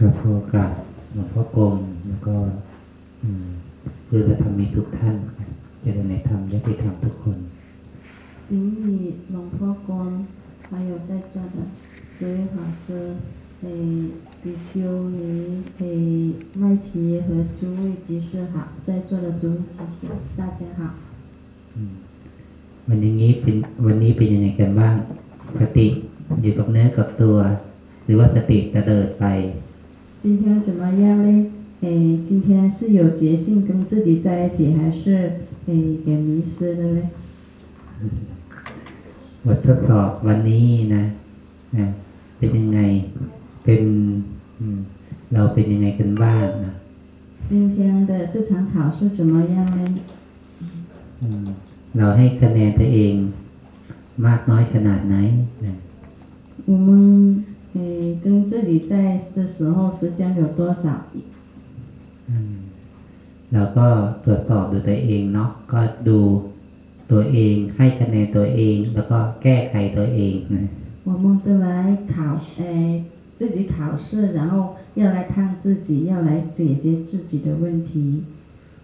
ครับขอโอกาสหลวงพ่อกรมแล้วก็อืมเพื่อจะทำมีทุกท่านเจริญในธรรมยติธรรมทุกคน 顶礼龙婆公，还有在座的诸位法师，诶，比丘尼，诶，麦琪和诸位居士好，在座的诸位居士，大家好。 วันนี้เป็นวันนี้เป็นยังไงกันบ้างสติอยู่กับเนื้อกับตัว หรือว่าสติตะเดิดไป 今天怎么样呢？诶，今天是有决心跟自己在一起，还是诶给迷失的呢？ บททดสอบวันนี้นะนะเป็นยังไงเป็นอืมเราเป็นยังไงกันบ้างนะ 今天的这场考试怎么样呢？ อืมเราให้คะแนนตัวเองมากน้อยขนาดไหนนะ 我们 诶跟自己在的时候时间有多少？ อืมเราก็ตรวจสอบดูตัวเองเนาะก็ดูตัวเองให้คะแนนตัวเอง แล้วก็แก้ไขตัวเองนะ 我们都来考诶自己考试，然后要来看自己，要来解决自己的问题。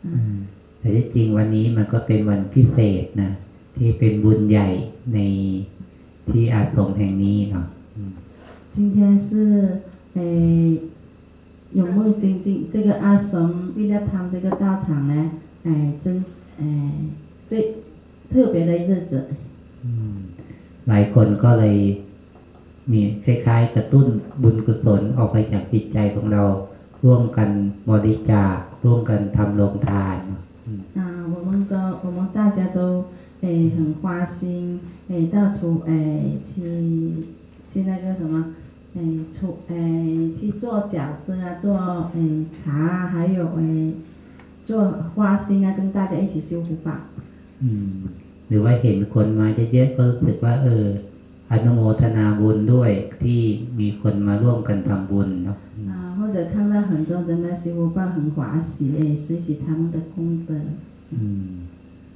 อืมแต่ที่จริงวันนี้มันก็เป็นวันพิเศษนะที่เป็นบุญใหญ่ในที่อาสมแห่งนี้เนาะ 今天是诶永梦精进这个阿神为了他们这个道场呢，诶真诶最特别的日子。 อืมหลายคนก็เลยมีคล้ายๆ กระตุ้นบุญกุศลออกไปจากจิตใจของเรา ร่วมกันบริจาคร่วมกันทำโรงทานเนาะ 啊，我们都我们大家都诶很花心，诶到处诶去去那个什么， 诶出诶去做饺子啊，做诶茶啊，还有诶做花心啊，跟大家一起修福法。 อืมหรือว่าเห็นคนมาเยอะๆก็รู้สึกว่า เอออนุโมทนาบุญด้วยที่มีคนมาร่วมกันทำบุญเนาะ 啊，或者看到很多人来修福报，很欢喜诶，学习他们的功德。 อืม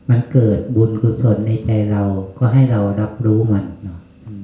มันเกิดบุญกุศลในใจเราก็ให้เรารับรู้มันเนาะ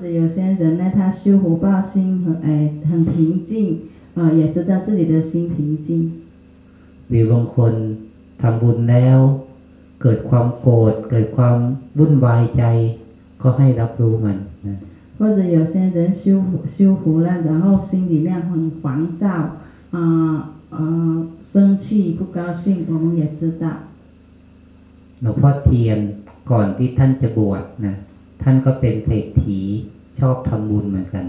นะ 啊，或者有些人呢，他修福报心很诶很平静，啊，也知道自己的心平静。 หรือบางคนทำบุญแล้ว เกิดความโกรธเกิดความวุ่นวายใจ ก็ให้รับรู้มันนะ 或者有些人修福修福了，然后心里面很烦躁，啊呃生气不高兴，我们也知道。 หลวงพ่อเทียนก่อนที่ท่านจะบวชนะ ท่านก็เป็นเศรษฐีชอบทำบุญเหมือนกัน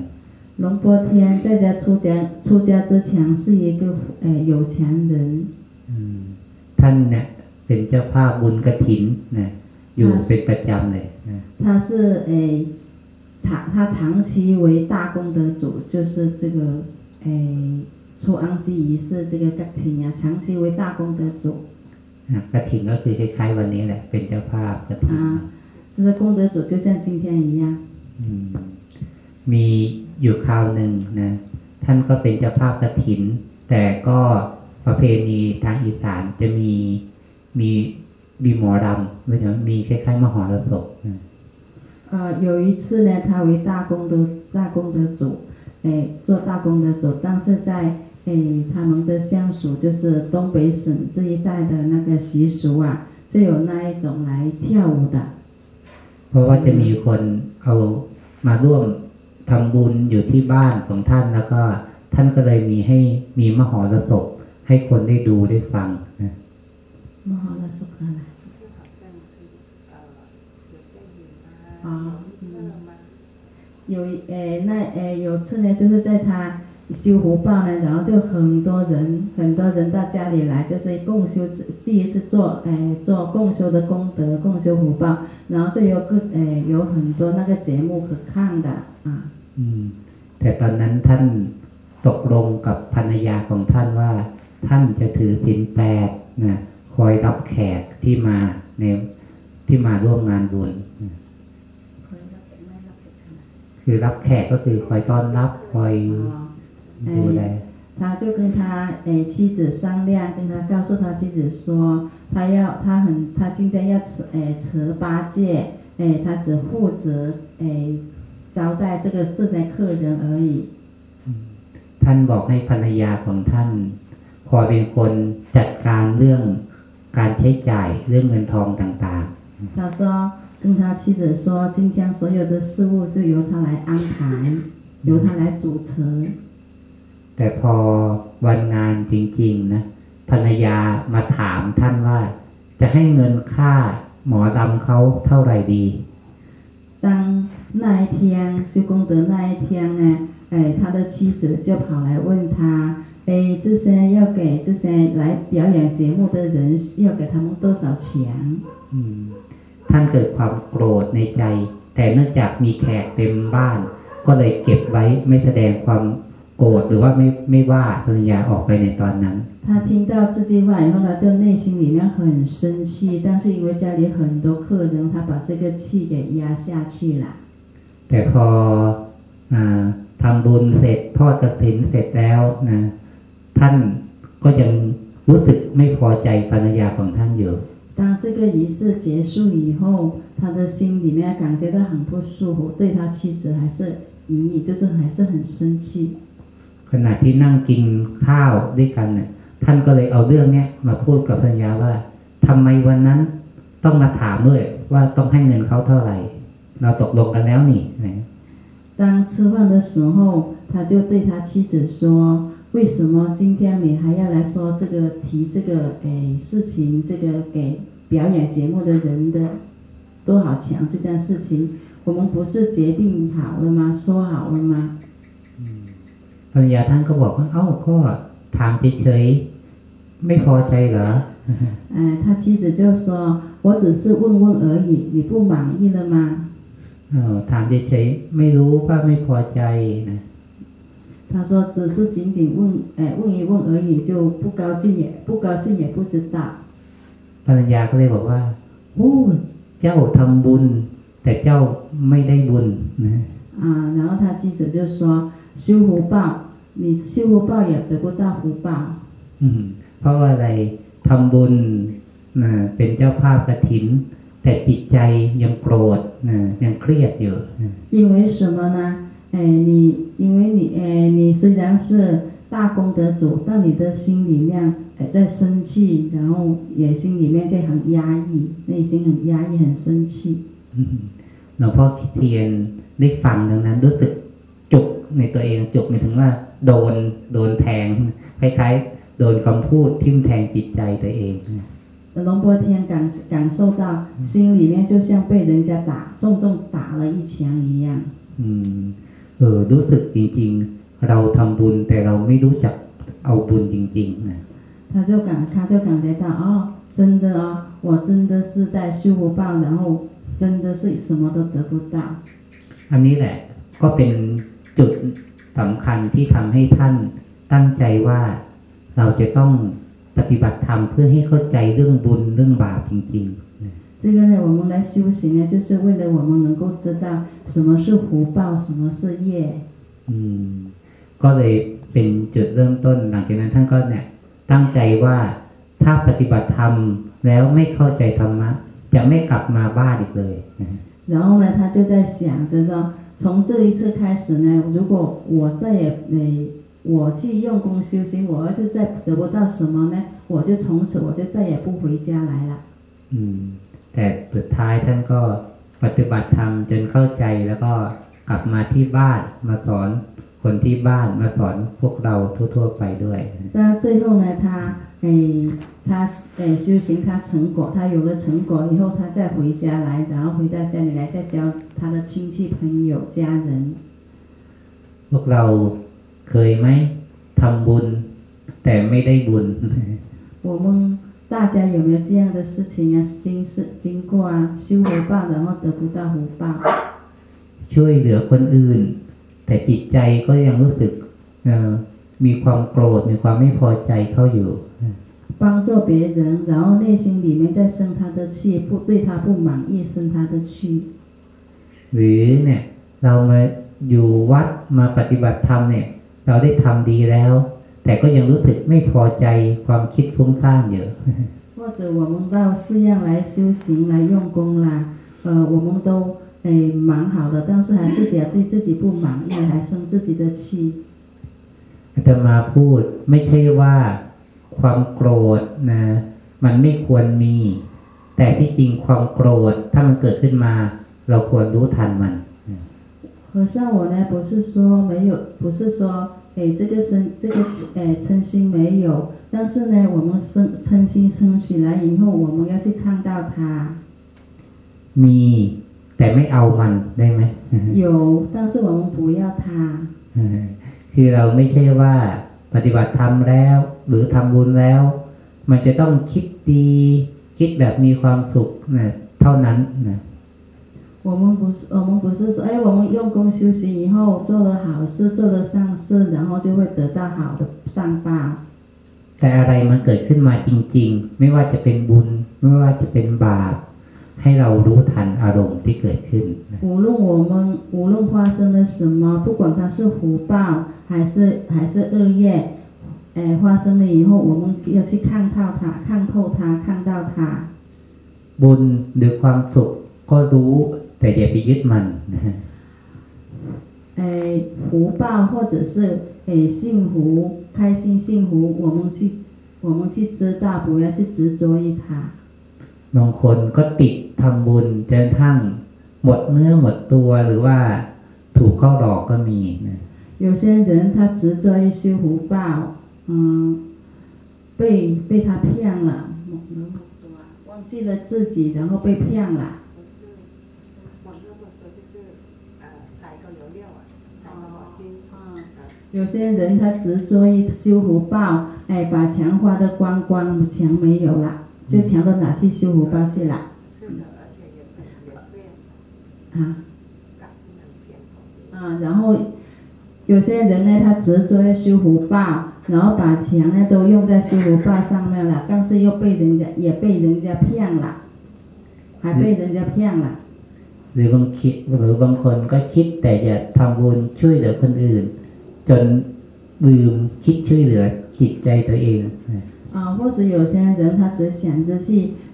龙波天在家出家出家之前是一个诶有钱人， อืมท่านเนี่ยเป็นเจ้าภาพบุญกระถินนะอยู่เป็นประจำเลยนะ 他是诶长他长期为大功德主，就是这个诶出安基仪式这个格体啊，长期为大功德主 นะกระถินก็คือคล้ายๆวันนี้แหละ เป็นเจ้าภาพกระถิน 啊， 这个功德主就像今天一样。 อืมมีอยู่คราวหนึ่งนะ ท่านก็เป็นเจ้าภาพกระถิน แต่ก็ประเพณีทางอีสานจะมีมีมีหมอรำหรือว่ามีคล้ายๆมหรสพนะ 呃，有一次呢，他为大功德大功德主，诶，做大功德主，但是在诶他们的乡属就是东北省这一带的那个习俗啊，是有那一种来跳舞的。 เพราะว่าจะมีคนเอามาร่วมทำบุญอยู่ที่บ้านของท่านแล้วก็ท่านก็เลยมีให้มีมหรสพให้คนได้ดูได้ฟังนะ 么好了，说开了。啊，嗯，有诶那诶有次呢，就是在他 修福报呢，然后就很多人很多人到家里来，就是共修第一次做诶做共修的功德，共修福报，然后就有个诶有很多那个节目可看的啊。 อืม แต่ตอนนั้นท่านตกลงกับภรรยาของท่านว่า ท่านจะถือศีลแปดนะคอยรับแขกที่มาในที่มาร่วมงานบุญนะคือรับแขกก็คือคอยต้อนรับคอย 哦， ดูแล 他就跟他诶妻子商量，跟他告诉他妻子说，他要他很他今天要持诶持八戒，诶他只负责诶招待这个这些客人而已。 ท่านบอกให้ภรรยาของท่าน คอยเป็นคนจัดการเรื่องการใช้จ่ายเรื่องเงินทองต่าง 他说跟他妻子说，今天所有的事务是由他来安排，由他来主持。 ๆ แต่พอวันงานจริงๆนะภรรยามาถามท่านว่า จะให้เงินค่าหมอดำเขาเท่าไหร่ดี 当那一天修功德那一天呢，哎，他的妻子就跑来问他，哎，这些要给这些来表演节目的人要给他们多少钱？ อืมท่านเกิดความโกรธในใจ แต่เนื่องจากมีแขกเต็มบ้าน ก็เลยเก็บไว้ไม่แสดงความ โกรธหรือว่าไม่ไม่ว่าภรรยาออกไปในตอนนั้น 他听到这句话以后呢，就内心里面很生气，但是因为家里很多客人，他把这个气给压下去了。 แต่พออาทำบุญเสร็จทอดกฐินเสร็จแล้วนะท่านก็ยังรู้สึกไม่พอใจภรรยาของท่านอยู่ 当这个仪式结束以后，他的心里面感觉到很不舒服，对他妻子还是隐隐就是还是很生气。 ขณะที่นั่งกินข้าวด้วยกันเนี่ยท่านก็เลยเอาเรื่องเนี้ยมาพูดกับภรรยาว่าทำไมวันนั้นต้องมาถามด้วยว่าต้องให้เงินเขาเท่าไหร่ เราตกลงกันแล้วนี่นะ 当吃饭的时候，他就对他妻子说：“为什么今天你还要来说这个提这个诶事情，这个给表演节目的人的多少钱这件事情，我们不是决定好了吗？说好了吗？” ภรรยาท่านก็บอกว่าเอ้าก็ถามเฉยๆไม่พอใจเหรอ 哎，他妻子就说：“我只是问问而已，你不满意了吗 เออถามเฉยๆไม่รู้ว่าไม่พอใจนะ ？”他说：“只是仅仅问，哎，问一问而已，就不高兴也不高兴也不知道。 ภรรยาก็เลยบอกว่าโอ้เจ้าทำบุญ แต่เจ้าไม่ได้บุญนะ 啊，然后他妻子就说：“修福报， 你修福报也得不到福报。 อืมเพราะว่าอะไรทำบุญนะเป็นเจ้าภาพกฐิน แต่จิตใจยังโกรธนะยังเครียดอยู่นะ 因为什么呢？哎，你因为你哎，你虽然是大功德主，但你的心里面哎在生气，然后也心里面在很压抑，内心很压抑，很生气。 อืมหลวงพ่อคิดเทียนได้ฟังดังนั้นรู้สึกจุก ในตัวเองจุกหมายถึงว่า โดนโดนแทงคล้ายๆ โดนคำพูดทิ่มแทงจิตใจตัวเองนะ 龙波天感感受到心里面就像被人家打重重打了一枪一样。 อืมเออรู้สึกจริงๆ เราทำบุญแต่เราไม่รู้จักเอาบุญจริงๆนะ 他就感他就感觉到哦，真的哦，我真的是在修福报，然后真的是什么都得不到。 อันนี้แหละก็เป็น จุดสำคัญที่ทำให้ท่านตั้งใจว่าเราจะต้องปฏิบัติธรรมเพื่อให้เข้าใจเรื่องบุญเรื่องบาปจริง 这个呢，我们来修行呢，就是为了我们能够知道什么是福报，什么是业。 ๆ อืม ก็เลยเป็นจุดเริ่มต้น หลังจากนั้นท่านก็เนี่ยตั้งใจว่าถ้าปฏิบัติธรรมแล้วไม่เข้าใจธรรมะ จะไม่กลับมาบ้านอีกเลยนะ 然后呢，他就在想着说， 从这一次开始呢，如果我再也呃，我去用功修行，我儿子再得不到什么呢，我就从此我就再也不回家来了。 อืม แต่สุดท้ายท่านก็ปฏิบัติธรรมจนเข้าใจแล้วก็กลับมาที่บ้านมาสอนคนที่บ้านมาสอนพวกเราทั่วๆไปด้วย 那最后呢，他诶， 他诶修行他成果，他有了成果以后，他再回家来，然后回到家里来再教他的亲戚朋友家人。 พวกเราเคยไหมทำบุญ แต่ไม่ได้บุญ 我们大家有没有这样的事情啊？经是经过啊，修福报，然后得不到福报。 ช่วยเหลือคนอื่น แต่จิตใจก็ยังรู้สึกเออ มีความโกรธ มีความไม่พอใจเข้าอยู่ 帮助别人，然后内心里面再生他的气，不对他不满意，生他的气。 หรือเนี่ยเรามาอยู่วัดมาปฏิบัติธรรมเนี่ย เราได้ทำดีแล้ว แต่ก็ยังรู้สึกไม่พอใจความคิดฟุ้งซ่านอยู่ 或者我们到寺院来修行来用功啦，呃，我们都诶蛮好的，但是还自己还对自己不满意，还生自己的气。 อาตมาพูดไม่ใช่ว่า ความโกรธนะ มันไม่ควรมี แต่ที่จริงความโกรธถ้ามันเกิดขึ้นมา เราควรรู้ทันมัน和尚我呢不是说没有不是说哎这个生这个哎嗔心没有但是呢我们生嗔心升起来以后我们要去看到它มีแต่ไม่เอามันได้ไหม有但是我们不要它คือเราไม่ใช่ว่า ปฏิบัติธรรมแล้ว หรือทำบุญแล้ว มันจะต้องคิดดี คิดแบบมีความสุขนะเท่านั้นนะ 我们不是，我们不是说，哎，我们用功修行以后做了好事，做了善事，然后就会得到好的善报。 แต่อะไรมันเกิดขึ้นมาจริง ๆ ไม่ว่าจะเป็นบุญ ไม่ว่าจะเป็นบาป ให้เรารู้ทันอารมณ์ที่เกิดขึ้นนะ 无论我们无论发生了什么，不管它是福报 还是还是恶业，哎，发生了以后，我们要去看透它，看透它，看到它。 บุญหรือความสุขก็รู้ แต่อย่าไปยึดมันนะฮะ 哎，福报或者是哎幸福、开心、幸福，我们去我们去知道，不要去执着于它。 บางคนก็ติดทำบุญจนกระทั่งหมดเนื้อหมดตัวหรือว่าถูกเข้าหลอกก็มีนะ 有些人他执着于修福报，嗯，被被他骗了，忘记了自己，然后被骗了。有些人他执着于修福报，哎，把钱花的光光，钱没有了，就钱都拿去修福报去了啊。啊，然后有些人呢，他执着于修福报，然后把钱呢都用在修福报上面了，但是又被人家也被人家骗了，还被人家骗了。 หรือบางคิดหรือบางคนก็คิดแต่จะทำบุญช่วยเหลือคนอื่น จนลืมคิดช่วยเหลือจิตใจตัวเองนะ 啊，或者有些人他只想着去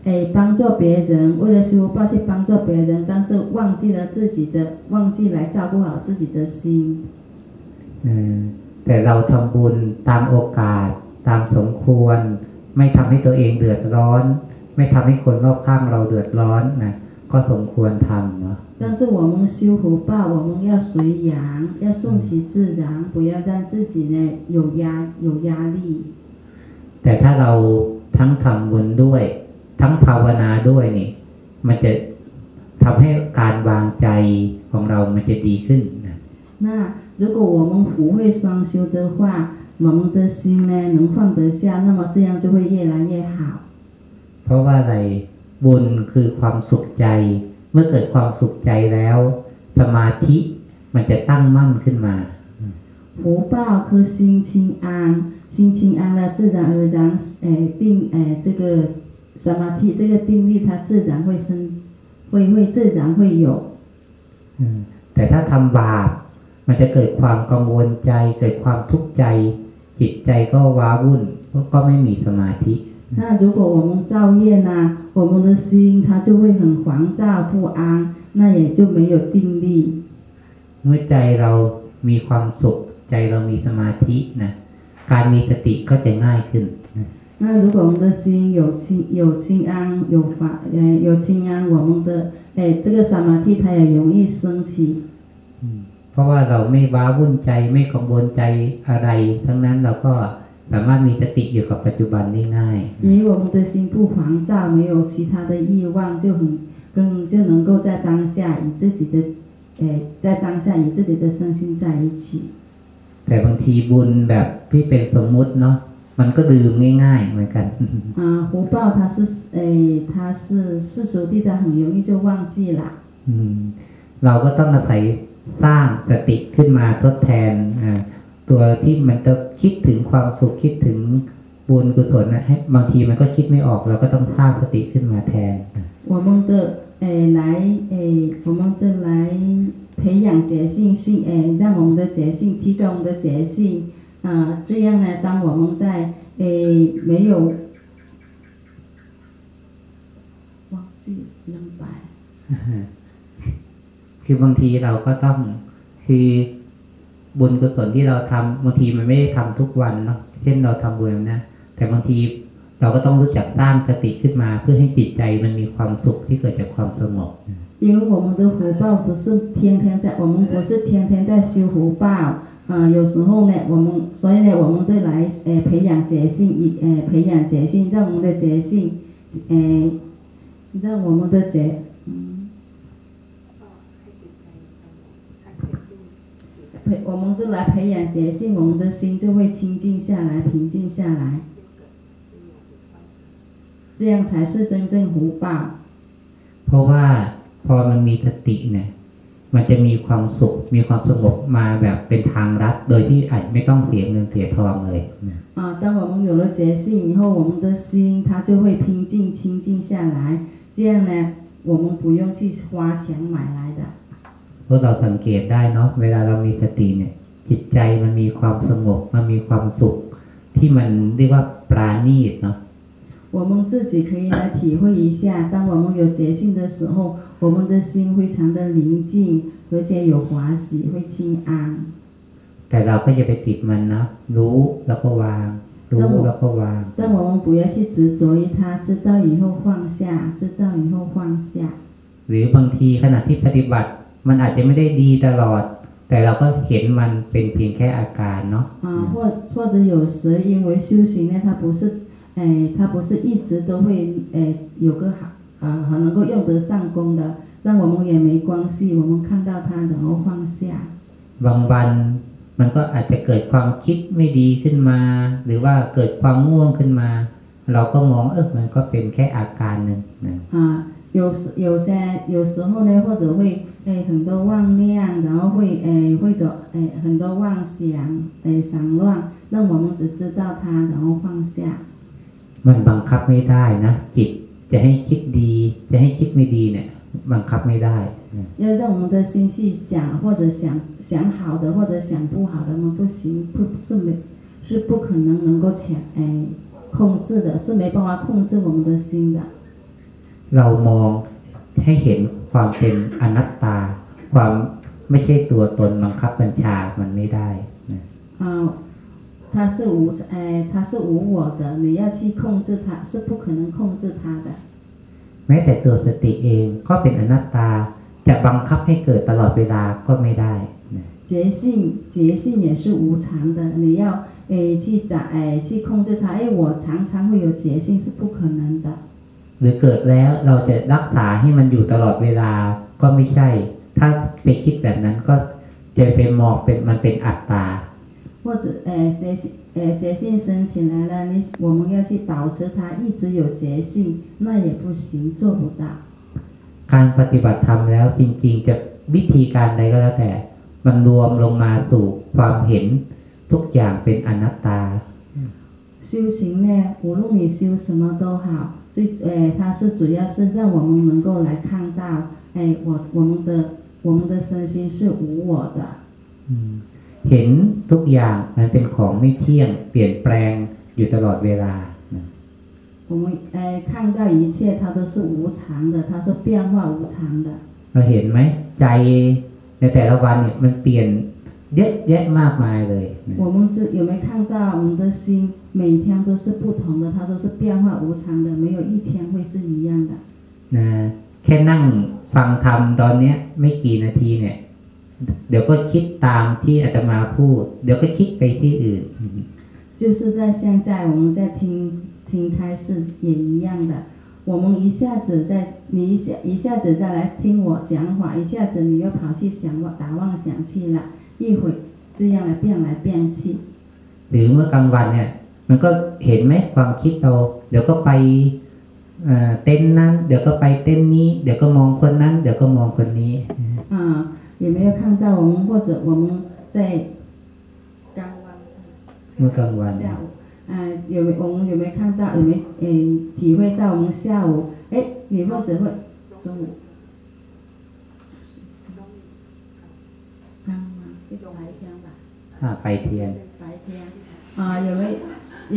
诶帮助别人，为了修福报去帮助别人，但是忘记了自己的，忘记来照顾好自己的心。 เออแต่เราทำบุญตามโอกาส ตามสมควร ไม่ทำให้ตัวเองเดือดร้อน ไม่ทำให้คนรอบข้างเราเดือดร้อนนะก็สมควรทำเนาะ 但是我们修福报，我们要随缘，要顺其自然，不要让自己呢有压有压力。 แต่ถ้าเราทั้งทำบุญด้วย ทั้งภาวนาด้วยนี่ มันจะทำให้การวางใจของเรามันจะดีขึ้นนะ 那 如果我们福慧双修的话，我们的心呢能放得下，那么这样就会越来越好。 เพราะว่าอะไรบุญคือความสุขใจ เมื่อเกิดความสุขใจแล้ว สมาธิมันจะตั้งมั่นขึ้นมา 福报和心清安，心清安了，自然而然，诶定诶这个สมาธิ这个定力，它自然会生，会会自然会有。 อืมแต่ถ้าทำบาป มันจะเกิดความกังวลใจ เกิดความทุกข์ใจ จิตใจก็ว้าวุ่นก็ไม่มีสมาธิ 那如果我们造业呢，我们的心它就会很烦躁不安，那也就没有定力。 เมื่อใจเรามีความสุข ใจเรามีสมาธินะการมีสติก็จะง่ายขึ้นนะ 那如果我们的心有清有清安有法呃有清安，我们的诶这个萨玛蒂它也容易升起。 เพราะว่าเราไม่ว้าวุ่นใจไม่กังวลใจอะไร ทั้งนั้นเราก็สามารถมีสติอยู่กับปัจจุบันได้ง่าย 因为我们的心不烦躁，没有其他的欲望，就很跟就能够在当下以自己的诶在当下以自己的身心在一起。 แต่บางทีบุญแบบที่เป็นสมมุติเนาะมันก็ลืมง่ายๆเหมือนกัน 啊，福报它是诶它是世俗地，它很容易就忘记了。 อืมเราก็ต้องอาศัย สร้างสติขึ้นมาทดแทนอ่า ตัวที่มันจะคิดถึงความสุขคิดถึงบุญกุศลนะให้บางทีมันก็คิดไม่ออกเราก็ต้องสร้างสติขึ้นมาแทน 我们的诶来诶，我们的来培养觉性性诶，让我们的觉性提高我们的觉性啊、这样呢，当我们在诶没有忘记两百 คือบางทีเราก็ต้องคือบุญกุศลที่เราทำบางทีมันไม่ได้ทำทุกวันเนาะเช่นเราทำบุญนะ แต่บางทีเราก็ต้องรู้จักสร้างสติขึ้นมา เพื่อให้จิตใจมันมีความสุขที่เกิดจากความสงบ 因为我们的福报不是天天在，我们不是天天在修福报，啊、有时候呢，我们所以呢，我们都来呃培养觉性，以呃培养觉性，让我们的觉性，呃，让我们的觉， 培我们都来培养觉性，我们的心就会清静下来，平静下来，这样才是真正福报。 เพราะว่าพอมันมีสติเนี่ย มันจะมีความสุข มีความสงบมาแบบเป็นทางลัดโดยที่อาจไม่ต้องเสียเงินเสียทองเลยนะ 啊，当我们有了觉性以后，我们的心它就会平静清静下来，这样呢，我们不用去花钱买来的。 เพราะเราสังเกตได้เนาะเวลาเรามีสติเนี่ย จิตใจมันมีความสงบ มันมีความสุข ที่มันเรียกว่าปราณีตเนาะ 我们自己可以来体会一下，当我们有觉性的时候，我们的心非常的宁静，而且有欢喜，会清安。 แต่เราก็อย่าไปติดมันนะรู้แล้วก็วาง รู้แล้วก็วาง 但我们不要去执着于它，知道以后放下，知道以后放下。 หรือบางทีขณะที่ปฏิบัติ มันอาจจะไม่ได้ดีตลอด แต่เราก็เห็นมันเป็นเพียงแค่อาการเนาะ 啊，或或者有时因为修行呢，它不是，哎，它不是一直都会，哎，有个好，呃，很能够用得上功的，那我们也没关系，我们看到它，然后放下。 บางวันมันก็อาจจะเกิดความคิดไม่ดีขึ้นมา หรือว่าเกิดความง่วงขึ้นมา เราก็มองเออมันก็เป็นแค่อาการหนึ่งนะ 啊， 有时有些有时候呢，或者会诶很多妄念，然后会诶会的诶很多妄想诶散乱，让我们只知道它，然后放下。 มันบังคับไม่ได้นะ จิตจะให้คิดดี จะให้คิดไม่ดีเนี่ย บังคับไม่ได้นะ 要让我们的心去想，或者想想好的，或者想不好的，我们不行，不是没是不可能能够强诶控制的，是没办法控制我们的心的。 เรามองให้เห็นความเป็นอนัตตา ความไม่ใช่ตัวตนบังคับบัญชามันไม่ได้นะ 啊，它是无诶，它是无我的，你要去控制它，是不可能控制它的。 แม้แต่ตัวสติเองก็เป็นอนัตตา จะบังคับให้เกิดตลอดเวลาก็ไม่ได้นะ 觉性，觉性也是无常的，你要诶去掌诶去控制它，哎，我常常会有觉性是不可能的。 หรือเกิดแล้วเราจะรักษาให้มันอยู่ตลอดเวลาก็ไม่ใช่ ถ้าไปคิดแบบนั้นก็จะไปมองเป็นมันเป็นอัตตา 或者诶觉性诶觉性升起来了，你我们要去保持它一直有觉性，那也不行，做不到。 การปฏิบัติธรรมแล้วจริงๆจะวิธีการใดก็แล้วแต่ มันรวมลงมาสู่ความเห็นทุกอย่างเป็นอนัตตา 修行呢，无论你修什么都好， 最诶它是主要是让我们能够来看到，哎，我我们的我们的身心是无我的。 เห็นทุกอย่างมันเป็นของไม่เที่ยง เปลี่ยนแปลงอยู่ตลอดเวลานะ 我们哎看到一切它都是无常的，它是变化无常的。 เราเห็นไหมใจในแต่ละวันเนี่ยมันเปลี่ยน เยอะแยะมากมายเลยนะ 我们这有没有看到我们的心每天都是不同的，它都是变化无常的，没有一天会是一样的。 นะแค่นั่งฟังธรรมตอนเนี้ย ไม่กี่นาทีเนี่ย เดี๋ยวก็คิดตามที่อาตมาพูด เดี๋ยวก็คิดไปที่อื่น 就是在现在我们在听听开示也一样的，我们一下子在你一下一下子再来听我讲法，一下子你又跑去想打妄想去了， 一会这样来变来变去。 หรือเมื่อกลางวันเนี่ย มันก็เห็นไหมความคิดเรา เดี๋ยวก็ไปเอ่อเต้นนั้น เดี๋ยวก็ไปเต้นนี้ เดี๋ยวก็มองคนนั้น เดี๋ยวก็มองคนนี้ 啊，有没有看到我们或者我们在刚弯 เมื่อกลางวัน 下午啊，有没我们有没有看到？有没有诶体会到我们下午？诶，你或者会中午 吧， อ่าไปเทียน 白天啊，有没有？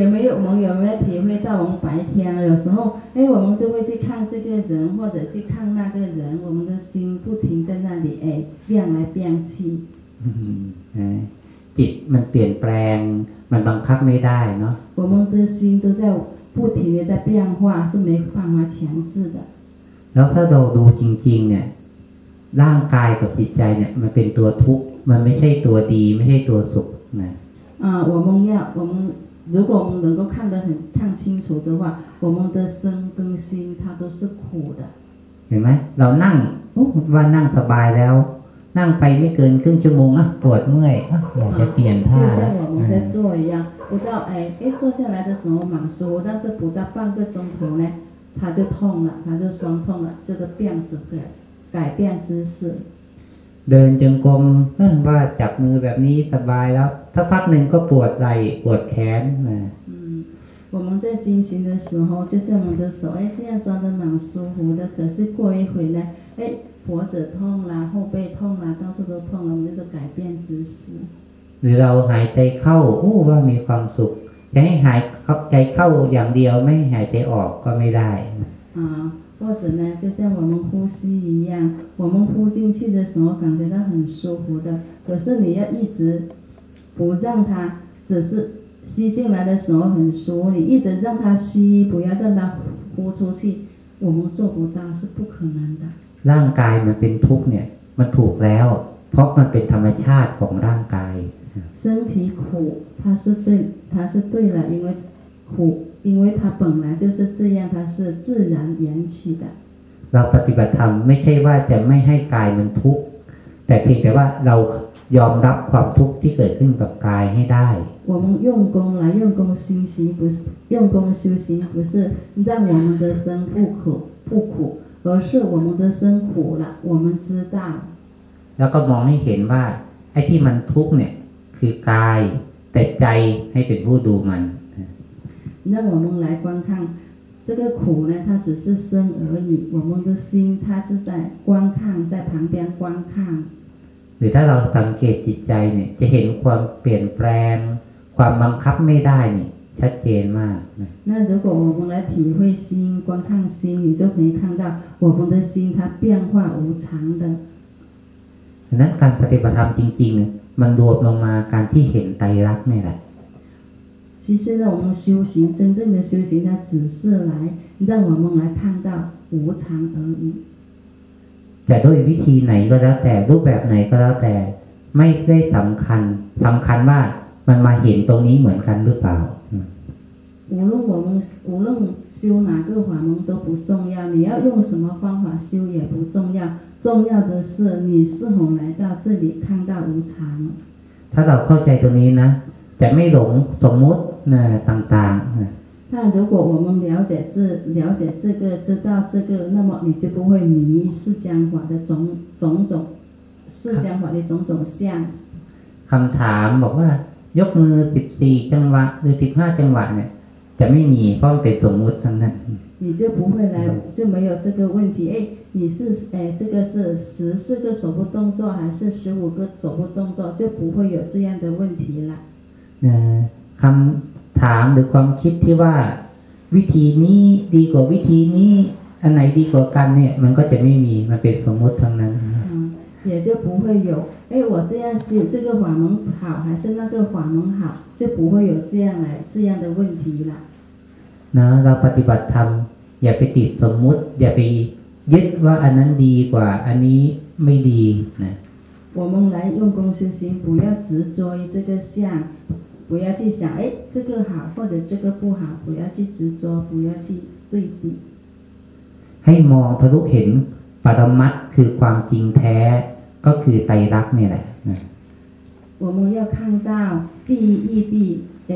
有没有我们有没有体会到我们白天有时候，哎，我们就会去看这个人，或者去看那个人，我们的心不停在那里，哎，变来变去。 อืมนะจิตมันเปลี่ยนแปลง มันบังคับไม่ได้เนาะ 我们的心都在不停的在变化，是没办法强制的。 แล้วถ้าเราดูจริง ๆ เนี่ย ร่างกายกับจิตใจเนี่ย มันเป็นตัวทุกข์ มันไม่ใช่ตัวดี ไม่ใช่ตัวสุขนะ 啊、我们要我们如果我们能够看得很看清楚的话，我们的身跟心它都是苦的。 เห็นไหมเรานั่งโอ้ว่านั่งสบายแล้ว นั่งไปไม่เกินครึ่งชั่วโมงอ่ะปวดเมื่อยอ่ะอยากจะเปลี่ยนท่า 就 แล้ว 像我们在做一样，不到哎哎坐下来的时候蛮舒服，但是不到半个钟头呢，它就痛了，它就酸痛了，这个辫子改改变姿势。 เดินจงกรมเออว่าจับมือแบบนี้สบายแล้วสักพักหนึ่งก็ปวดไหล่ปวดแขนนะ 嗯，我们在进行的时候，就像我们的手，哎，这样抓的蛮舒服的。可是过一会呢，哎，脖子痛啦，后背痛啦，到处都痛了，我们就改变姿势。 หรือเราหายใจเข้าโอ้ว่ามีความสุข จะให้หายเข้าใจเข้าอย่างเดียวไม่ให้หายใจออกก็ไม่ได้นะ 啊， 或者呢，就像我们呼吸一样，我们呼进去的时候感觉到很舒服的，可是你要一直不让它只是吸进来的时候很舒服，你一直让它吸，不要让它呼出去，我们做不到，是不可能的。 ร่างกายมันเป็นทุกข์เนี่ย มันถูกแล้ว เพราะมันเป็นธรรมชาติของร่างกาย 身体苦，它是对，它是对了，因为苦， 因为它本来就是这样，它是自然缘起的。 เราปฏิบัติธรรมไม่ใช่ว่าจะไม่ให้กายมันทุกข์แต่เพียงแต่ว่าเรายอมรับความทุกข์ที่เกิดขึ้นกับกายให้ได้ 我们用功来用功修习，不是用功修习，不是让我们的身不苦不苦，而是我们的身苦了，我们知道。 แล้วก็มองให้เห็นว่า ไอ้ที่มันทุกข์เนี่ย คือกาย แต่ใจให้เป็นผู้ดูมัน 让我们来观看这个苦呢，它只是身而已，我们的心它是在观看，在旁边观看。 หรือถ้าเราสังเกตจิตใจเนี่ย จะเห็นความเปลี่ยนแปลง ความบังคับไม่ได้นี่ชัดเจนมากนะ 那如果我们来体会心、观看心，你就可以看到我们的心它变化无常的。 ดังนั้นการปฏิบัติธรรมจริงๆเนี่ยมันรวมลงมาการที่เห็นไตรลักษณ์เนี่ยแหละ 其实呢，我们修行真正的修行，它只是来让我们来看到无常而已。 จะด้วยวิธีไหนก็แล้วแต่รูปแบบไหนก็แล้วแต่ ไม่ได้สำคัญสำคัญว่ามันมาเห็นตรงนี้เหมือนกันหรือเปล่าอืม 无论我们无论修哪个法门都不重要，你要用什么方法修也不重要，重要的是你是否来到这里看到无常。 ถ้าเราเข้าใจตรงนี้นะ จะไม่หลงสมมุตินะ ต่างๆนะ 那如果我们了解这了解这个知道这个，那么你就不会迷释迦法的种种种释迦法的种种相。 คำถามบอกว่ายกมือ 14 จังหวะ หรือ 15 จังหวะเนี่ย จะไม่มีเพราะมันเป็นสมมุติทั้งนั้น 你就不会来，就没有这个问题。哎，你是哎，这个是十四个手部动作还是十五个手部动作，就不会有这样的问题了。 นะคำ ถามหรือความคิดที่ว่า วิธีนี้ดีกว่าวิธีนี้ อันไหนดีกว่ากันเนี่ย มันก็จะไม่มีมันเป็นสมมุติทั้งนั้น 嗯，也就不会有，哎，我这样修这个法门好还是那个法门好，就不会有这样来这样的问题了。 นะเราปฏิบัติธรรมอย่าไปติดสมมุติ อย่าไปยึดว่าอันนั้นดีกว่า อันนี้ไม่ดีนะ 我们来用功修行，不要执着于这个相， 不要去想，哎，这个好或者这个不好，不要去执着，不要去对比。 ให้มองทะลุเห็นปรมัตถ์คือความจริงแท้ ก็คือไตรลักษณ์เนี่ยแหละนะ 我们要看到第一义谛，哎，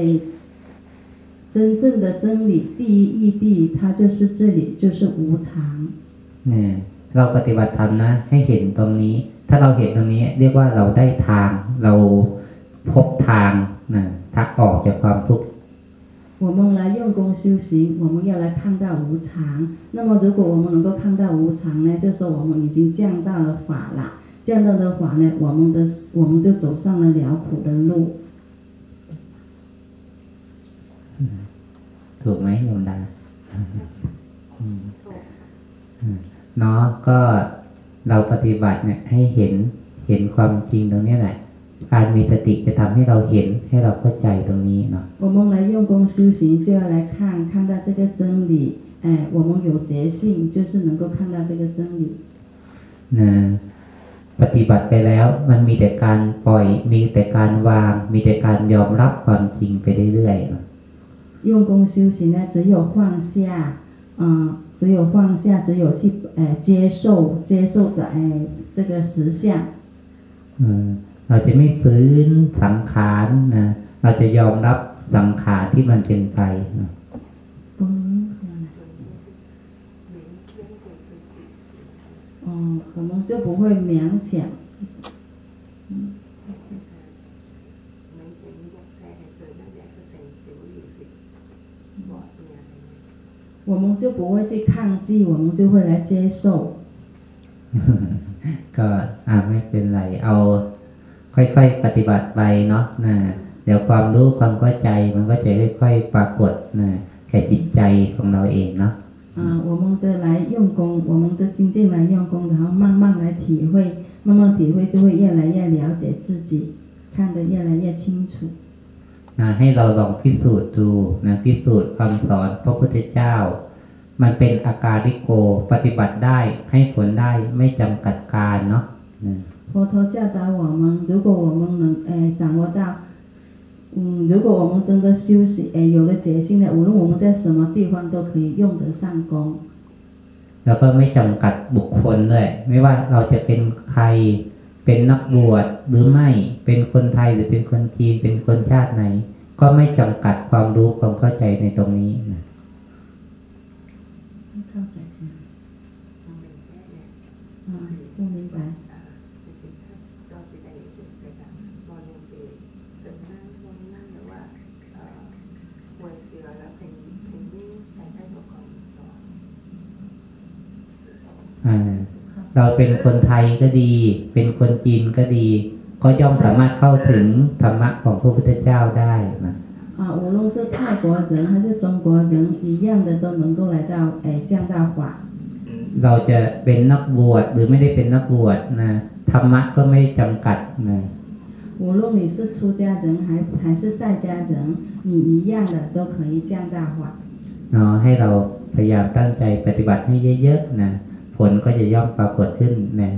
真正的真理，第一义谛，它就是这里，就是无常。 เนี่ยเราปฏิบัติธรรมนะ ให้เห็นตรงนี้ ถ้าเราเห็นตรงนี้ เรียกว่าเราได้ทาง เราพบทางนะ ทักออกจากความทุกข์ 我们来用功修行，我们要来看到无常。那么，如果我们能够看到无常呢，就说我们已经降到了法了。降到了法呢，我们的我们就走上了了苦的路。 ถูกไหมโยมดาอืม ถูก เนาะก็เราปฏิบัติเนี่ยให้เห็นเห็นความจริงตรงเนี้ยแหละ การมีสติจะทำให้เราเห็นให้เราเข้าใจตรงนี้เนาะ 我们来用功修行，就要来看看到这个真理。哎，我们有觉性，就是能够看到这个真理。 นะปฏิบัติไปแล้วมันมีแต่การปล่อย มีแต่การวาง มีแต่การยอมรับความจริงไปเรื่อยๆเนาะ 用功修行呢，只有放下，嗯、只有放下，只有去呃接受接受的哎这个实相。 อืม เราจะไม่ฝืนสังขารนะเราจะยอมรับสังขารที่มันเป็นไปเนาะ 不，嗯，我们就不会勉强。 เหมือนเห็นยกแพ้ให้สวยนั่นแหละก็ใส่สิวอยู่สิบอกเนี่ยอะไรเงี้ย 我们就不会去抗拒，我们就会来接受。 ก็อ่าไม่เป็นไร เอา ค่อยๆปฏิบัติไปเนาะนะเดี๋ยวความรู้ความเข้าใจมันก็จะค่อยๆปรากฏนะแก่จิตใจของเราเองเนาะ 啊、我们的来用功，我们的精进来用功，然后慢慢来体会，慢慢体会，就会越来越了解自己，看得越来越清楚。 นะให้เราลองพิสูจน์ดูนะพิสูจน์คำสอนพระพุทธเจ้า มันเป็นอาการลิโกปฏิบัติได้ให้ผลได้ไม่จำกัดการเนาะนะ 佛陀教导我们，如果我们能诶掌握到，嗯，如果我们真的修行，诶有了决心的，无论我们在什么地方都可以用得上功。 แล้วก็ไม่จำกัดบุคคลด้วย ไม่ว่าเราจะเป็นใครเป็นนักบวชหรือไม่เป็นคนไทยหรือเป็นคนจีนเป็นคนชาติไหน ก็ไม่จำกัดความรู้ความเข้าใจในตรงนี้นะ เราเป็นคนไทยก็ดี เป็นคนจีนก็ดี ก็ย่อมสามารถเข้าถึงธรรมะของพระพุทธเจ้าได้นะ 啊，无论是泰国人还是中国人，一样的都能够来到诶降大法。 เราจะเป็นนักบวชหรือไม่ได้เป็นนักบวชนะธรรมะก็ไม่จำกัดนะ 无论你是出家人还还是在家人，你一样的都可以降大法。 เนาะให้เราพยายามตั้งใจปฏิบัติให้เยอะๆนะ ผลก็จะย่อมปรากฏขึ้นนะ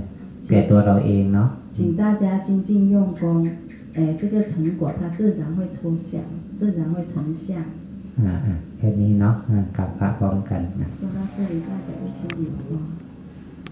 แก่ตัวเราเองเนาะ 请大家精进用功，诶，这个成果它自然会出现，自然会成像。 อ่าๆแค่นี้เนาะอ่ากลับพระพร้อมกันนะ